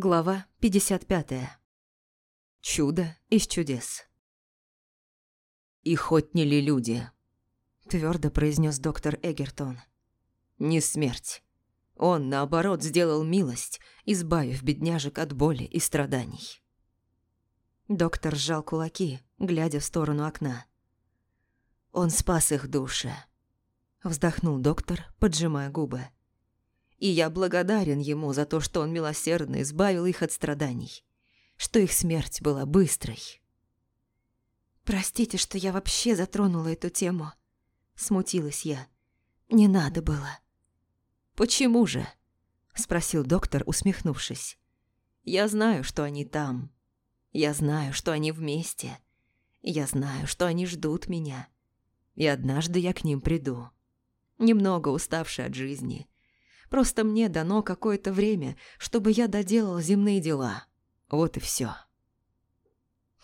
Глава 55. Чудо из чудес. «И хоть не ли люди», – твердо произнес доктор Эгертон. «Не смерть. Он, наоборот, сделал милость, избавив бедняжек от боли и страданий». Доктор сжал кулаки, глядя в сторону окна. «Он спас их души», – вздохнул доктор, поджимая губы и я благодарен ему за то, что он милосердно избавил их от страданий, что их смерть была быстрой. «Простите, что я вообще затронула эту тему», – смутилась я. «Не надо было». «Почему же?» – спросил доктор, усмехнувшись. «Я знаю, что они там. Я знаю, что они вместе. Я знаю, что они ждут меня. И однажды я к ним приду. Немного уставший от жизни» Просто мне дано какое-то время, чтобы я доделал земные дела. Вот и все.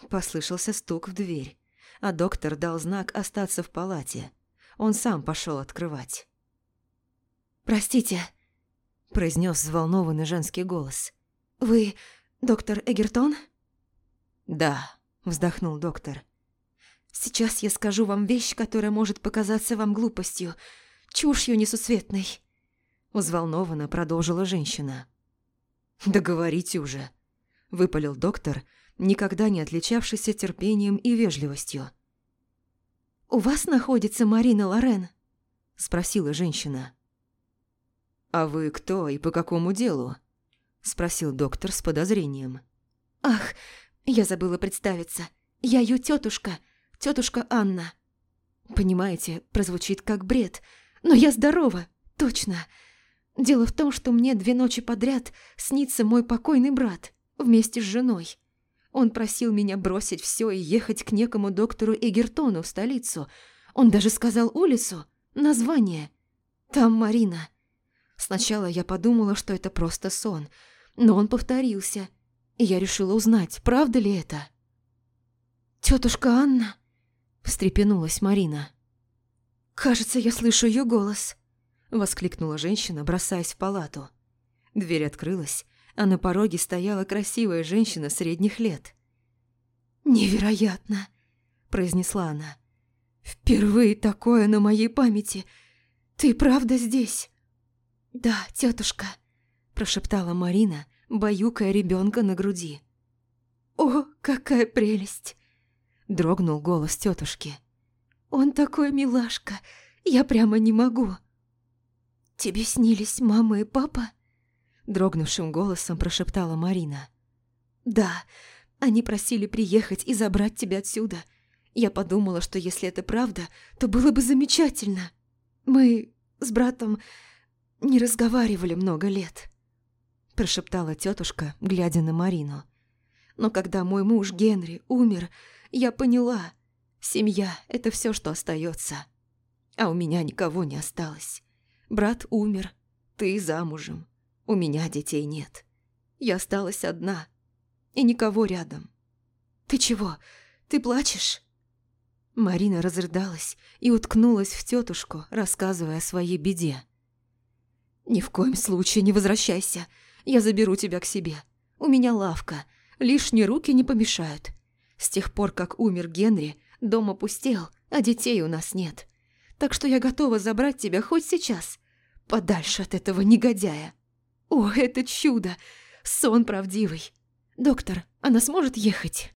Послышался стук в дверь, а доктор дал знак остаться в палате. Он сам пошел открывать. «Простите», – произнес взволнованный женский голос. «Вы доктор Эгертон?» «Да», – вздохнул доктор. «Сейчас я скажу вам вещь, которая может показаться вам глупостью, чушью несусветной. Взволнованно продолжила женщина. «Да говорите уже», – выпалил доктор, никогда не отличавшийся терпением и вежливостью. «У вас находится Марина Лорен?» – спросила женщина. «А вы кто и по какому делу?» – спросил доктор с подозрением. «Ах, я забыла представиться. Я ее тетушка, тетушка Анна. Понимаете, прозвучит как бред, но я здорова, точно. Дело в том, что мне две ночи подряд снится мой покойный брат вместе с женой. Он просил меня бросить все и ехать к некому доктору Эгертону в столицу. Он даже сказал улицу, название. Там Марина. Сначала я подумала, что это просто сон, но он повторился, и я решила узнать, правда ли это. «Тетушка Анна?» – встрепенулась Марина. «Кажется, я слышу ее голос». Воскликнула женщина, бросаясь в палату. Дверь открылась, а на пороге стояла красивая женщина средних лет. «Невероятно!» – произнесла она. «Впервые такое на моей памяти. Ты правда здесь?» «Да, тетушка», – прошептала Марина, баюкая ребенка на груди. «О, какая прелесть!» – дрогнул голос тетушки. «Он такой милашка, я прямо не могу!» «Тебе снились мама и папа?» Дрогнувшим голосом прошептала Марина. «Да, они просили приехать и забрать тебя отсюда. Я подумала, что если это правда, то было бы замечательно. Мы с братом не разговаривали много лет», прошептала тетушка, глядя на Марину. «Но когда мой муж Генри умер, я поняла, семья – это все, что остается. А у меня никого не осталось. Брат умер, ты замужем. У меня детей нет. Я осталась одна. И никого рядом. Ты чего? Ты плачешь?» Марина разрыдалась и уткнулась в тетушку, рассказывая о своей беде. «Ни в коем случае не возвращайся. Я заберу тебя к себе. У меня лавка. Лишние руки не помешают. С тех пор, как умер Генри, дом опустел, а детей у нас нет так что я готова забрать тебя хоть сейчас, подальше от этого негодяя. О, это чудо! Сон правдивый. Доктор, она сможет ехать?»